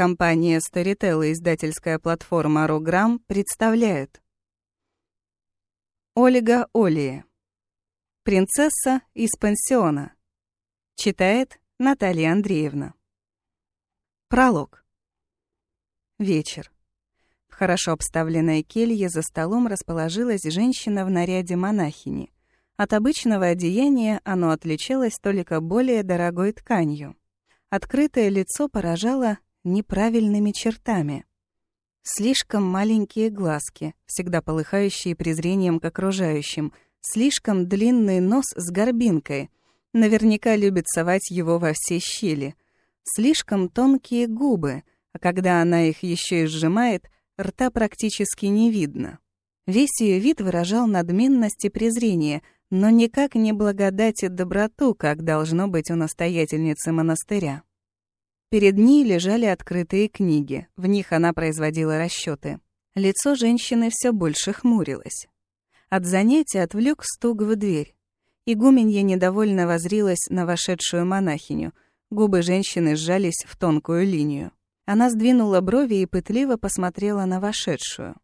Компания Storytel и издательская платформа Рограм представляют Ольга Олия Принцесса из пансиона Читает Наталья Андреевна Пролог Вечер. В хорошо обставленной келье за столом расположилась женщина в наряде монахини. От обычного одеяния оно отличалось только более дорогой тканью. Открытое лицо поражало неправильными чертами. Слишком маленькие глазки, всегда полыхающие презрением к окружающим, слишком длинный нос с горбинкой, наверняка любит совать его во все щели, слишком тонкие губы, а когда она их еще и сжимает, рта практически не видно. Весь ее вид выражал надменность и презрение, но никак не благодать и доброту, как должно быть у настоятельницы монастыря. Перед ней лежали открытые книги, в них она производила расчеты. Лицо женщины все больше хмурилось. От занятия отвлек стук в дверь. Игуменья недовольно возрилась на вошедшую монахиню. Губы женщины сжались в тонкую линию. Она сдвинула брови и пытливо посмотрела на вошедшую.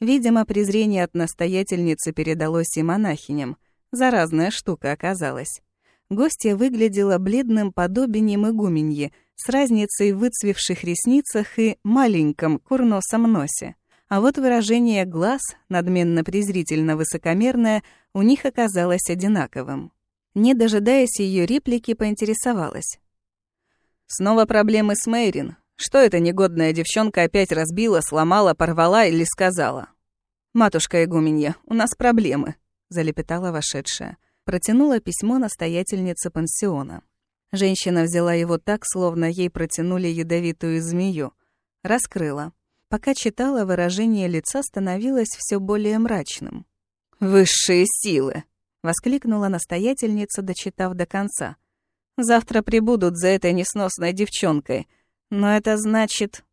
Видимо, презрение от настоятельницы передалось и монахиням. Заразная штука оказалась. Гостья выглядела бледным подобием игуменьи, с разницей в выцвевших ресницах и маленьком курносом носе. А вот выражение глаз, надменно-презрительно высокомерное, у них оказалось одинаковым. Не дожидаясь ее реплики, поинтересовалась. «Снова проблемы с Мэйрин. Что эта негодная девчонка опять разбила, сломала, порвала или сказала?» «Матушка Игуменья, у нас проблемы», — залепетала вошедшая. Протянула письмо настоятельнице пансиона. Женщина взяла его так, словно ей протянули ядовитую змею. Раскрыла. Пока читала, выражение лица становилось все более мрачным. «Высшие силы!» — воскликнула настоятельница, дочитав до конца. «Завтра прибудут за этой несносной девчонкой. Но это значит...»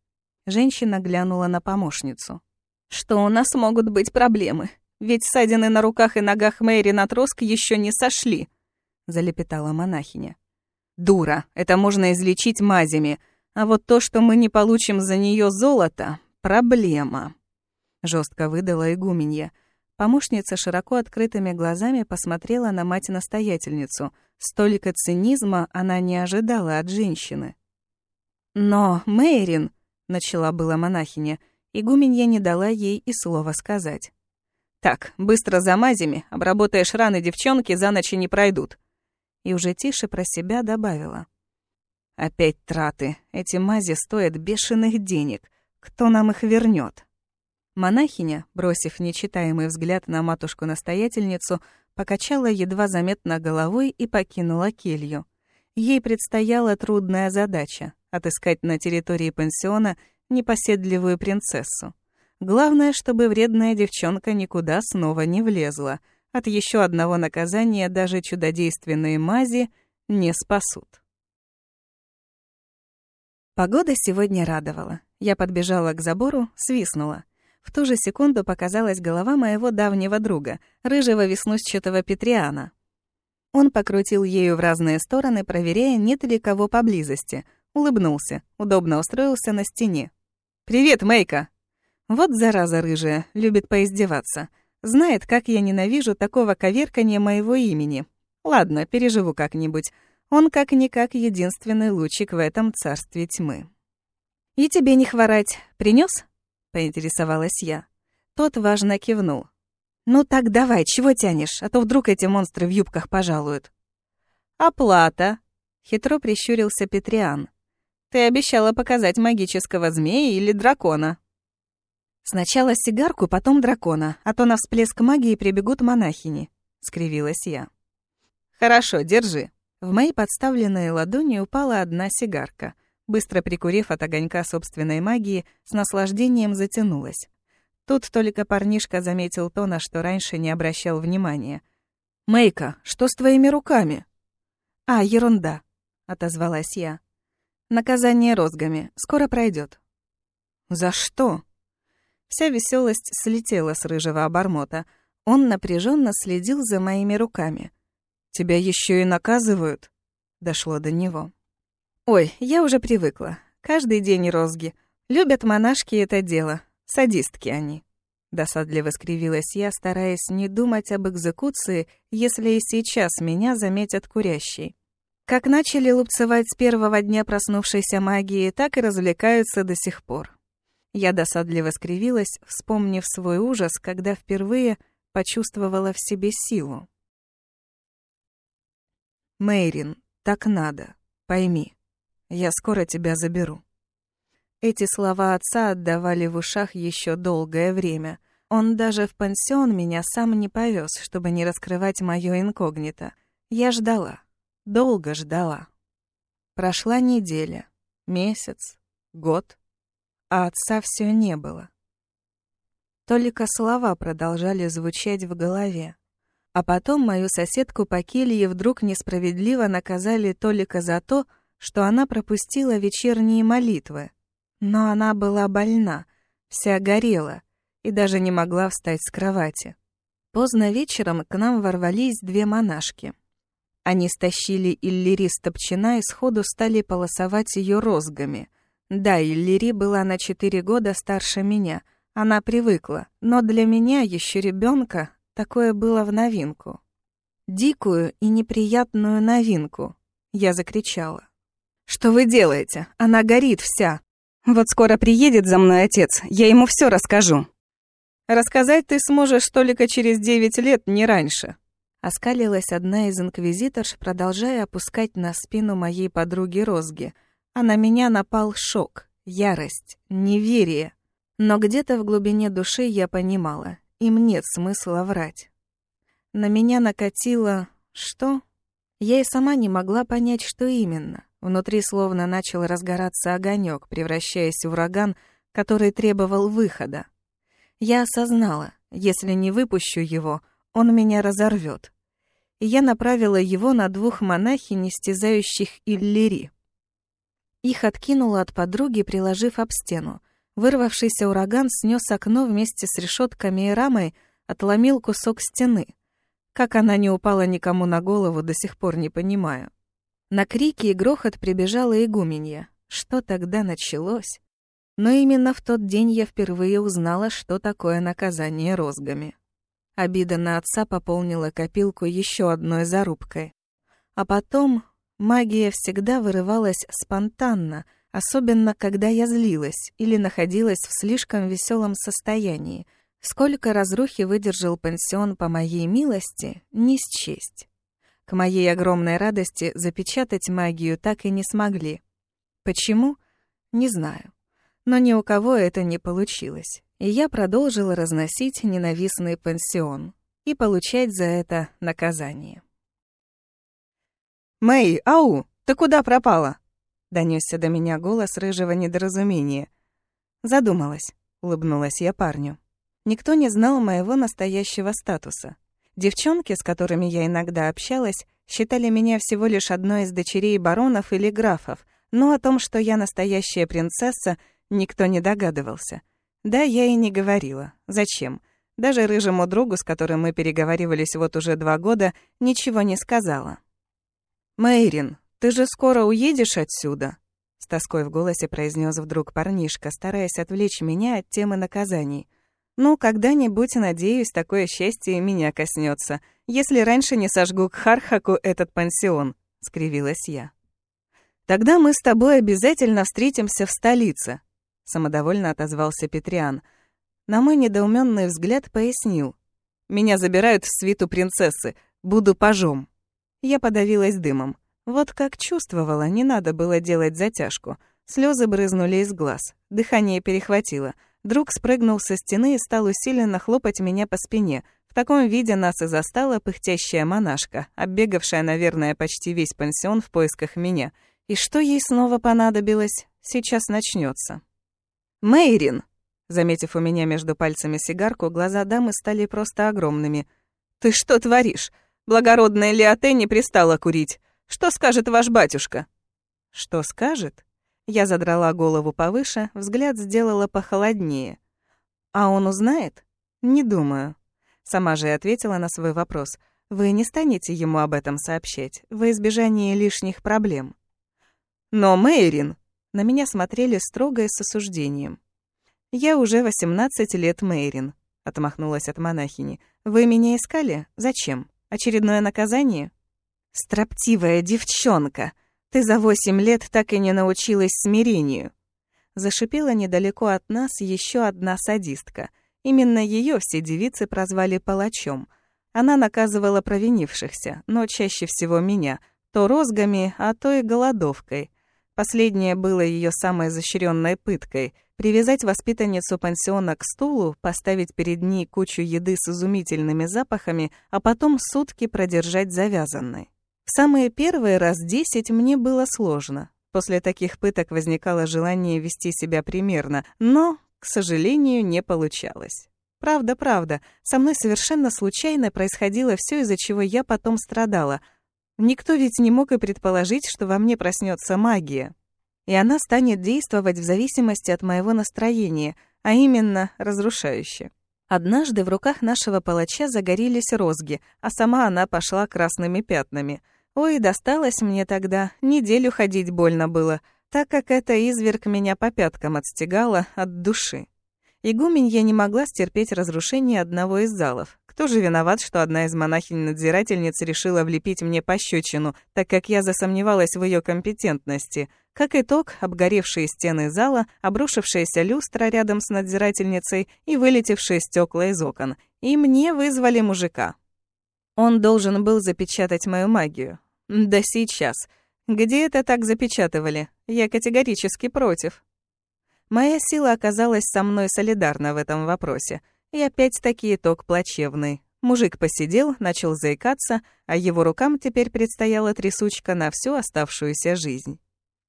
Женщина глянула на помощницу. «Что у нас могут быть проблемы? Ведь ссадины на руках и ногах Мэри на троск еще не сошли», — залепетала монахиня. Дура, это можно излечить мазями. А вот то, что мы не получим за нее золото, проблема. Жестко выдала игуменья. Помощница широко открытыми глазами посмотрела на мать-настоятельницу. Столько цинизма она не ожидала от женщины. «Но, Мэйрин», — начала была монахиня, игуменья не дала ей и слова сказать. «Так, быстро за мазями, обработаешь раны девчонки, за ночь не пройдут и уже тише про себя добавила. «Опять траты. Эти мази стоят бешеных денег. Кто нам их вернет? Монахиня, бросив нечитаемый взгляд на матушку-настоятельницу, покачала едва заметно головой и покинула келью. Ей предстояла трудная задача — отыскать на территории пансиона непоседливую принцессу. Главное, чтобы вредная девчонка никуда снова не влезла — от еще одного наказания даже чудодейственные мази не спасут. Погода сегодня радовала. Я подбежала к забору, свистнула. В ту же секунду показалась голова моего давнего друга, рыжего веснущатого Петриана. Он покрутил ею в разные стороны, проверяя, нет ли кого поблизости. Улыбнулся, удобно устроился на стене. «Привет, Мэйка!» Вот зараза рыжая, любит поиздеваться. Знает, как я ненавижу такого коверкания моего имени. Ладно, переживу как-нибудь. Он как-никак единственный лучик в этом царстве тьмы. «И тебе не хворать. Принёс?» — поинтересовалась я. Тот важно кивнул. «Ну так давай, чего тянешь, а то вдруг эти монстры в юбках пожалуют». «Оплата», — хитро прищурился Петриан. «Ты обещала показать магического змея или дракона». «Сначала сигарку, потом дракона, а то на всплеск магии прибегут монахини», — скривилась я. «Хорошо, держи». В мои подставленные ладони упала одна сигарка. Быстро прикурив от огонька собственной магии, с наслаждением затянулась. Тут только парнишка заметил то, на что раньше не обращал внимания. «Мэйка, что с твоими руками?» «А, ерунда», — отозвалась я. «Наказание розгами. Скоро пройдет. «За что?» Вся веселость слетела с рыжего обормота. Он напряженно следил за моими руками. «Тебя еще и наказывают?» Дошло до него. «Ой, я уже привыкла. Каждый день розги. Любят монашки это дело. Садистки они. Досадливо скривилась я, стараясь не думать об экзекуции, если и сейчас меня заметят курящей. Как начали лупцевать с первого дня проснувшейся магии, так и развлекаются до сих пор. Я досадливо скривилась, вспомнив свой ужас, когда впервые почувствовала в себе силу. «Мэйрин, так надо, пойми. Я скоро тебя заберу». Эти слова отца отдавали в ушах еще долгое время. Он даже в пансион меня сам не повез, чтобы не раскрывать моё инкогнито. Я ждала, долго ждала. Прошла неделя, месяц, год, а отца все не было. Только слова продолжали звучать в голове. А потом мою соседку по келье вдруг несправедливо наказали только за то, что она пропустила вечерние молитвы. Но она была больна, вся горела и даже не могла встать с кровати. Поздно вечером к нам ворвались две монашки. Они стащили Иллири с топчина и сходу стали полосовать ее розгами. Да, Иллири была на четыре года старше меня, она привыкла, но для меня, еще ребенка, такое было в новинку. Дикую и неприятную новинку, я закричала. «Что вы делаете? Она горит вся!» Вот скоро приедет за мной отец, я ему все расскажу. Рассказать ты сможешь только через девять лет, не раньше. Оскалилась одна из инквизиторш, продолжая опускать на спину моей подруги Розги. А на меня напал шок, ярость, неверие. Но где-то в глубине души я понимала, им нет смысла врать. На меня накатило... что? Я и сама не могла понять, что именно. Внутри словно начал разгораться огонек, превращаясь в ураган, который требовал выхода. Я осознала, если не выпущу его, он меня разорвет. И я направила его на двух монахинь, истязающих Иллири. Их откинула от подруги, приложив об стену. Вырвавшийся ураган снес окно вместе с решетками и рамой, отломил кусок стены. Как она не упала никому на голову, до сих пор не понимаю. На крики и грохот прибежала игуменья. Что тогда началось? Но именно в тот день я впервые узнала, что такое наказание розгами. Обида на отца пополнила копилку еще одной зарубкой. А потом магия всегда вырывалась спонтанно, особенно когда я злилась или находилась в слишком веселом состоянии. Сколько разрухи выдержал пансион по моей милости, не счесть. К моей огромной радости запечатать магию так и не смогли. Почему? Не знаю. Но ни у кого это не получилось. И я продолжила разносить ненавистный пансион и получать за это наказание. «Мэй, ау, ты куда пропала?» — донесся до меня голос рыжего недоразумения. Задумалась, улыбнулась я парню. Никто не знал моего настоящего статуса. Девчонки, с которыми я иногда общалась, считали меня всего лишь одной из дочерей баронов или графов, но о том, что я настоящая принцесса, никто не догадывался. Да, я и не говорила. Зачем? Даже рыжему другу, с которым мы переговаривались вот уже два года, ничего не сказала. «Мэйрин, ты же скоро уедешь отсюда?» С тоской в голосе произнес вдруг парнишка, стараясь отвлечь меня от темы наказаний — ну, когда-нибудь, надеюсь, такое счастье меня коснется, если раньше не сожгу к Хархаку этот пансион, скривилась я. Тогда мы с тобой обязательно встретимся в столице, самодовольно отозвался Петриан. На мой недоуменный взгляд пояснил: меня забирают в свиту принцессы, буду пажом. Я подавилась дымом. Вот как чувствовала, не надо было делать затяжку. Слезы брызнули из глаз, дыхание перехватило — Друг спрыгнул со стены и стал усиленно хлопать меня по спине. В таком виде нас и застала пыхтящая монашка, оббегавшая, наверное, почти весь пансион в поисках меня. И что ей снова понадобилось? Сейчас начнется. «Мэйрин!» Заметив у меня между пальцами сигарку, глаза дамы стали просто огромными. «Ты что творишь? Благородная Леоте не пристала курить. Что скажет ваш батюшка?» «Что скажет?» Я задрала голову повыше, взгляд сделала похолоднее. «А он узнает?» «Не думаю». Сама же ответила на свой вопрос. «Вы не станете ему об этом сообщать, во избежание лишних проблем». «Но, Мэйрин!» — На меня смотрели строго и с осуждением. «Я уже 18 лет Мейрин», — отмахнулась от монахини. «Вы меня искали? Зачем? Очередное наказание?» «Строптивая девчонка! Ты за восемь лет так и не научилась смирению!» Зашипела недалеко от нас еще одна садистка. Именно ее все девицы прозвали палачом. Она наказывала провинившихся, но чаще всего меня, то розгами, а то и голодовкой. Последнее было ее самой изощренной пыткой — привязать воспитанницу пансиона к стулу, поставить перед ней кучу еды с изумительными запахами, а потом сутки продержать завязанной. В самые первые раз десять мне было сложно. После таких пыток возникало желание вести себя примерно, но, к сожалению, не получалось. Правда, правда, со мной совершенно случайно происходило все, из-за чего я потом страдала. Никто ведь не мог и предположить, что во мне проснется магия. И она станет действовать в зависимости от моего настроения, а именно разрушающе. Однажды в руках нашего палача загорелись розги, а сама она пошла красными пятнами. Ой, досталось мне тогда, неделю ходить больно было, так как эта изверг меня по пяткам отстегала от души. Игуменья не могла стерпеть разрушение одного из залов. Кто же виноват, что одна из монахинь-надзирательниц решила влепить мне пощечину, так как я засомневалась в ее компетентности? Как итог, обгоревшие стены зала, обрушившаяся люстра рядом с надзирательницей и вылетевшие стекла из окон. И мне вызвали мужика. Он должен был запечатать мою магию. Да сейчас. Где это так запечатывали? Я категорически против. Моя сила оказалась со мной солидарна в этом вопросе. И опять-таки итог плачевный. Мужик посидел, начал заикаться, а его рукам теперь предстояла трясучка на всю оставшуюся жизнь.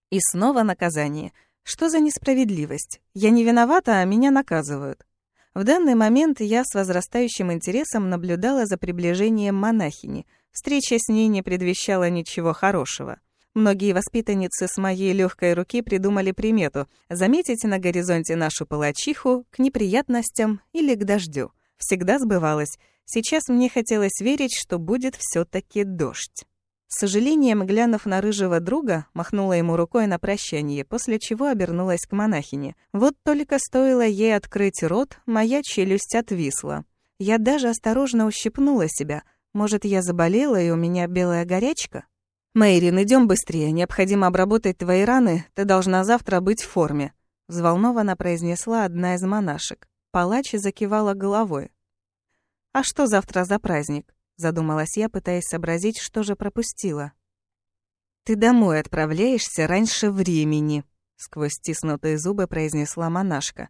И снова наказание. Что за несправедливость? Я не виновата, а меня наказывают. В данный момент я с возрастающим интересом наблюдала за приближением монахини. Встреча с ней не предвещала ничего хорошего. Многие воспитанницы с моей легкой руки придумали примету заметить на горизонте нашу палачиху к неприятностям или к дождю. Всегда сбывалось. Сейчас мне хотелось верить, что будет все таки дождь. С сожалением, глянув на рыжего друга, махнула ему рукой на прощание, после чего обернулась к монахине. Вот только стоило ей открыть рот, моя челюсть отвисла. Я даже осторожно ущипнула себя. Может, я заболела, и у меня белая горячка? «Мэйрин, идем быстрее. Необходимо обработать твои раны. Ты должна завтра быть в форме», — взволнованно произнесла одна из монашек. Палач закивала головой. «А что завтра за праздник?» — задумалась я, пытаясь сообразить, что же пропустила. «Ты домой отправляешься раньше времени», — сквозь стиснутые зубы произнесла монашка.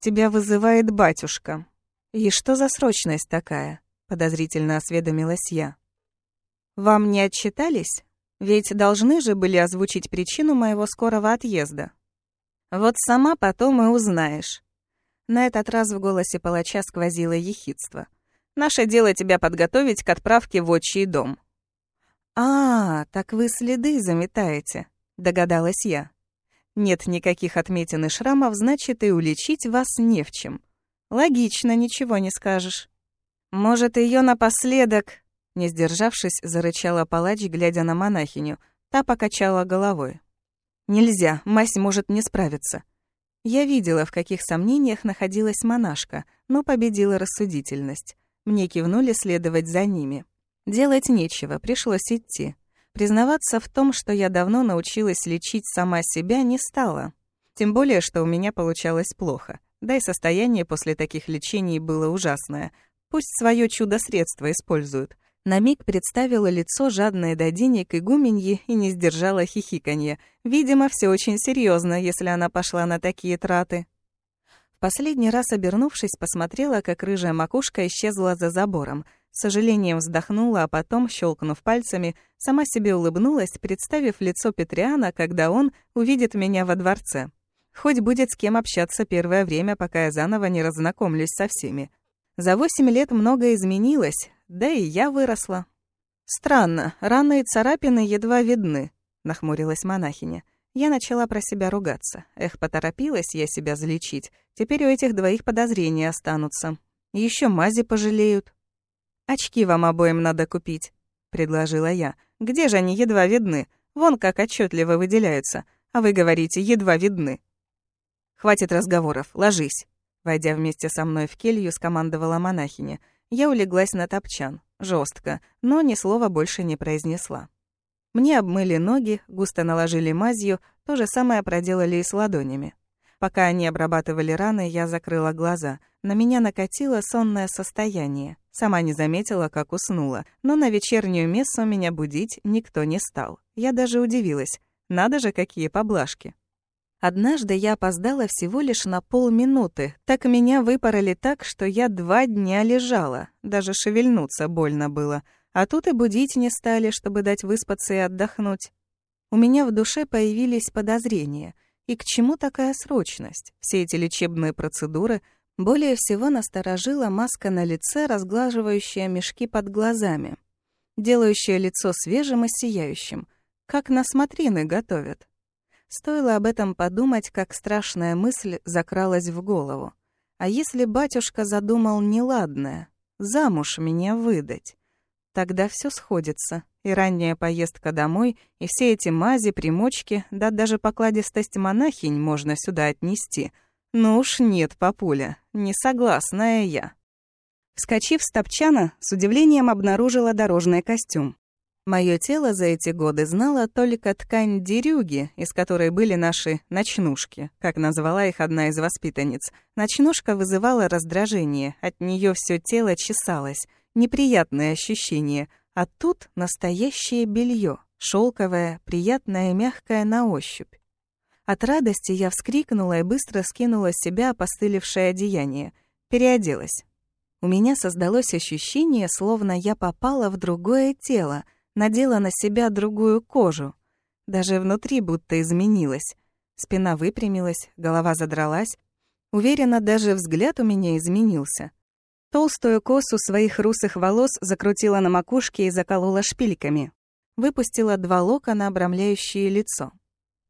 «Тебя вызывает батюшка». «И что за срочность такая?» — подозрительно осведомилась я. «Вам не отчитались?» Ведь должны же были озвучить причину моего скорого отъезда. Вот сама потом и узнаешь. На этот раз в голосе палача сквозило ехидство. Наше дело тебя подготовить к отправке в отчий дом. «А, так вы следы заметаете», — догадалась я. «Нет никаких отметин и шрамов, значит, и уличить вас не в чем. Логично, ничего не скажешь. Может, ее напоследок не сдержавшись, зарычала палач, глядя на монахиню. Та покачала головой. «Нельзя, мазь может не справиться». Я видела, в каких сомнениях находилась монашка, но победила рассудительность. Мне кивнули следовать за ними. Делать нечего, пришлось идти. Признаваться в том, что я давно научилась лечить сама себя, не стала. Тем более, что у меня получалось плохо. Да и состояние после таких лечений было ужасное. Пусть свое чудо-средство используют. На миг представила лицо жадное до денег игуменьи и не сдержала хихиканье. Видимо, все очень серьезно, если она пошла на такие траты. В последний раз обернувшись, посмотрела, как рыжая макушка исчезла за забором. С сожалением вздохнула, а потом, щелкнув пальцами, сама себе улыбнулась, представив лицо Петриана, когда он увидит меня во дворце. Хоть будет с кем общаться первое время, пока я заново не разнакомлюсь со всеми. За восемь лет многое изменилось, да и я выросла. Странно, раны и царапины едва видны, нахмурилась монахиня. Я начала про себя ругаться. Эх, поторопилась я себя залечить. Теперь у этих двоих подозрения останутся. Еще мази пожалеют. Очки вам обоим надо купить, предложила я. Где же они едва видны? Вон как отчетливо выделяются. а вы говорите, едва видны. Хватит разговоров, ложись. Войдя вместе со мной в келью, скомандовала монахиня. Я улеглась на топчан, жестко, но ни слова больше не произнесла. Мне обмыли ноги, густо наложили мазью, то же самое проделали и с ладонями. Пока они обрабатывали раны, я закрыла глаза. На меня накатило сонное состояние. Сама не заметила, как уснула, но на вечернюю мессу меня будить никто не стал. Я даже удивилась. Надо же, какие поблажки. Однажды я опоздала всего лишь на полминуты. Так меня выпороли так, что я два дня лежала. Даже шевельнуться больно было. А тут и будить не стали, чтобы дать выспаться и отдохнуть. У меня в душе появились подозрения — и к чему такая срочность? Все эти лечебные процедуры более всего насторожила маска на лице, разглаживающая мешки под глазами, делающая лицо свежим и сияющим, как на смотрины готовят. Стоило об этом подумать, как страшная мысль закралась в голову. А если батюшка задумал неладное, замуж меня выдать? Тогда все сходится. И ранняя поездка домой, и все эти мази, примочки, да даже покладистость монахинь можно сюда отнести. Ну уж нет, папуля, не согласная я. Вскочив с топчана, с удивлением обнаружила дорожный костюм. Моё тело за эти годы знало только ткань дерюги, из которой были наши ночнушки, как назвала их одна из воспитанниц. Ночнушка вызывала раздражение, от неё всё тело чесалось неприятное ощущение, а тут настоящее белье, шелковое, приятное мягкое на ощупь. От радости я вскрикнула и быстро скинула с себя опостылевшее одеяние, переоделась. У меня создалось ощущение, словно я попала в другое тело, надела на себя другую кожу. Даже внутри будто изменилась. Спина выпрямилась, голова задралась. Уверена, даже взгляд у меня изменился. Толстую косу своих русых волос закрутила на макушке и заколола шпильками. Выпустила два локона, обрамляющие лицо.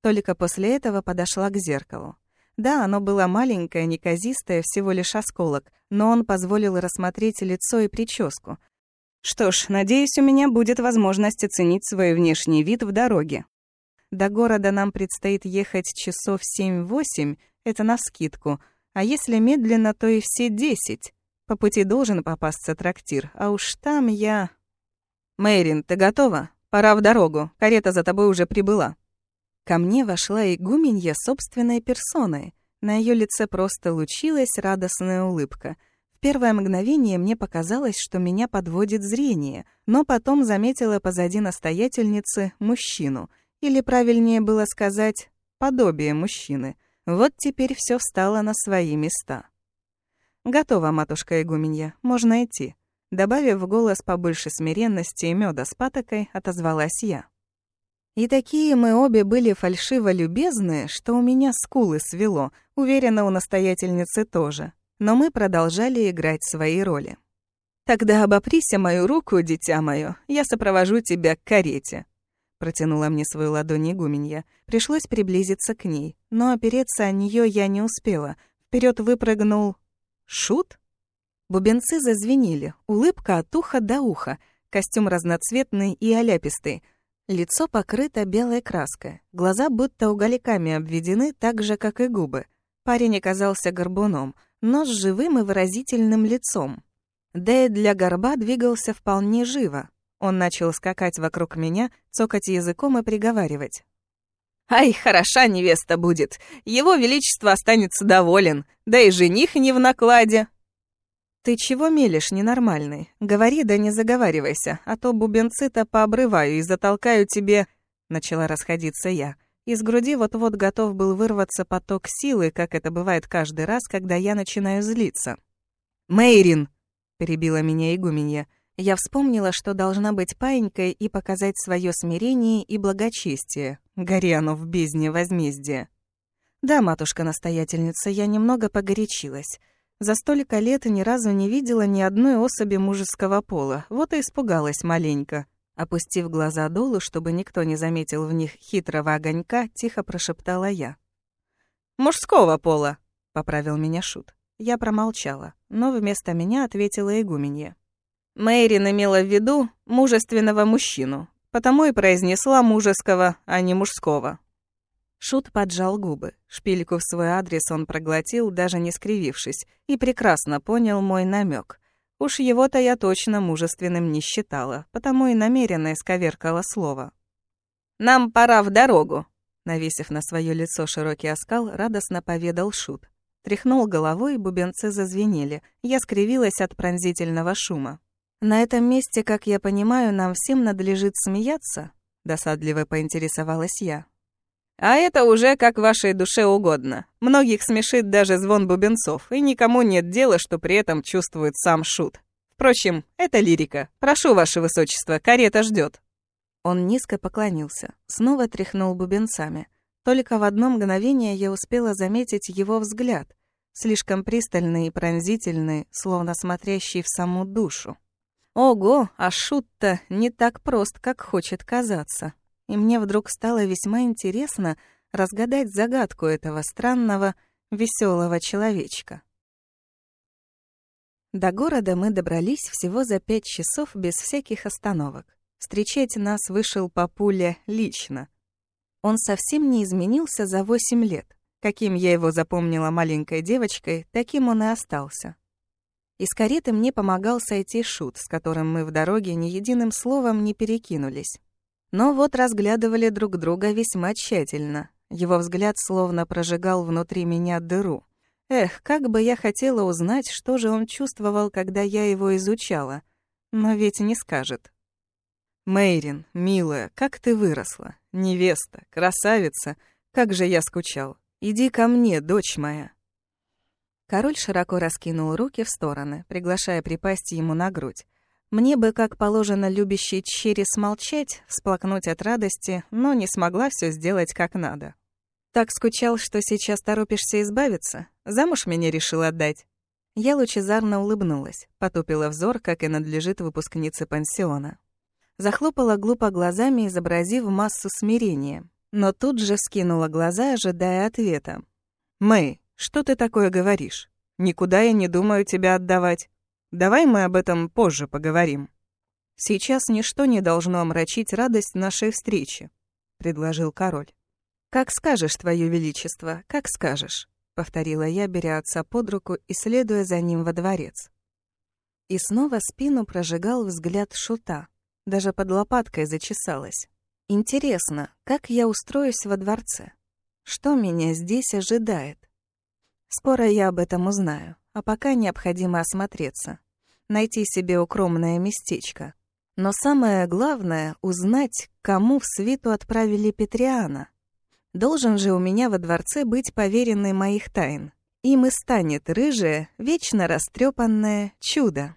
Только после этого подошла к зеркалу. Да, оно было маленькое, неказистое, всего лишь осколок, но он позволил рассмотреть лицо и прическу. Что ж, надеюсь, у меня будет возможность оценить свой внешний вид в дороге. До города нам предстоит ехать часов 7-8, это навскидку, а если медленно, то и все 10. По пути должен попасться трактир, а уж там я... «Мэйрин, ты готова? Пора в дорогу, карета за тобой уже прибыла». Ко мне вошла игуменья собственной персоной. На ее лице просто лучилась радостная улыбка. В первое мгновение мне показалось, что меня подводит зрение, но потом заметила позади настоятельницы мужчину, или правильнее было сказать, подобие мужчины. Вот теперь все встало на свои места. «Готово, матушка игуменья, можно идти». Добавив в голос побольше смиренности и меда с патокой, отозвалась я. И такие мы обе были фальшиво любезные, что у меня скулы свело, уверена, у настоятельницы тоже. Но мы продолжали играть свои роли. «Тогда обоприся мою руку, дитя мое, я сопровожу тебя к карете», протянула мне свою ладонь игуменья. Пришлось приблизиться к ней, но опереться о нее я не успела. Вперед выпрыгнул Шут? Бубенцы зазвенели, улыбка от уха до уха, костюм разноцветный и оляпистый. Лицо покрыто белой краской, глаза будто угольками обведены так же, как и губы. Парень оказался горбуном, но с живым и выразительным лицом. И для горба двигался вполне живо. Он начал скакать вокруг меня, цокать языком и приговаривать. Ай, хороша невеста будет. Его величество останется доволен. Да и жених не в накладе. Ты чего мелешь, ненормальный? Говори да не заговаривайся, а то бубенцы-то пообрываю и затолкаю тебе... Начала расходиться я. Из груди вот-вот готов был вырваться поток силы, как это бывает каждый раз, когда я начинаю злиться. «Мэйрин!» — перебила меня игуменья. Я вспомнила, что должна быть паинькой и показать свое смирение и благочестие. Гори оно в бездне возмездия. Да, матушка-настоятельница, я немного погорячилась. За столько лет ни разу не видела ни одной особи мужеского пола, вот и испугалась маленько. Опустив глаза долу, чтобы никто не заметил в них хитрого огонька, тихо прошептала я. «Мужского пола!» — поправил меня Шут. Я промолчала, но вместо меня ответила игуменья. Мэйрин имела в виду мужественного мужчину, потому и произнесла мужеского, а не мужского. Шут поджал губы. Шпильку в свой адрес он проглотил, даже не скривившись, и прекрасно понял мой намек. Уж его-то я точно мужественным не считала, потому и намеренно исковеркала слово. «Нам пора в дорогу», — навесив на свое лицо широкий оскал, радостно поведал Шут. Тряхнул головой, бубенцы зазвенели. Я скривилась от пронзительного шума. «На этом месте, как я понимаю, нам всем надлежит смеяться?» Досадливо поинтересовалась я. А это уже как вашей душе угодно. Многих смешит даже звон бубенцов, и никому нет дела, что при этом чувствует сам шут. Впрочем, это лирика. Прошу, ваше высочество, карета ждет. Он низко поклонился, снова тряхнул бубенцами. Только в одно мгновение я успела заметить его взгляд, слишком пристальный и пронзительный, словно смотрящий в саму душу. Ого, а шут-то не так прост, как хочет казаться и мне вдруг стало весьма интересно разгадать загадку этого странного, веселого человечка. До города мы добрались всего за пять часов без всяких остановок. Встречать нас вышел Папуля лично. Он совсем не изменился за восемь лет. Каким я его запомнила маленькой девочкой, таким он и остался. Из кареты мне помогал сойти Шут, с которым мы в дороге ни единым словом не перекинулись. Но вот разглядывали друг друга весьма тщательно. Его взгляд словно прожигал внутри меня дыру. Эх, как бы я хотела узнать, что же он чувствовал, когда я его изучала. Но ведь не скажет. «Мейрин, милая, как ты выросла? Невеста, красавица, как же я скучал. Иди ко мне, дочь моя». Король широко раскинул руки в стороны, приглашая припасть ему на грудь. Мне бы, как положено любящей черри, смолчать, всплакнуть от радости, но не смогла все сделать как надо. Так скучал, что сейчас торопишься избавиться? Замуж меня решил отдать? Я лучезарно улыбнулась, потупила взор, как и надлежит выпускнице пансиона. Захлопала глупо глазами, изобразив массу смирения, но тут же скинула глаза, ожидая ответа. «Мэй, что ты такое говоришь? Никуда я не думаю тебя отдавать. Давай мы об этом позже поговорим. Сейчас ничто не должно омрачить радость нашей встречи, предложил король. Как скажешь, твое величество, как скажешь, повторила я, беря отца под руку и следуя за ним во дворец. И снова спину прожигал взгляд шута. Даже под лопаткой зачесалась. Интересно, как я устроюсь во дворце? Что меня здесь ожидает? Скоро я об этом узнаю а пока необходимо осмотреться, найти себе укромное местечко. Но самое главное — узнать, кому в свиту отправили Петриана. Должен же у меня во дворце быть поверенный моих тайн. Им и станет рыжее, вечно растрепанное чудо.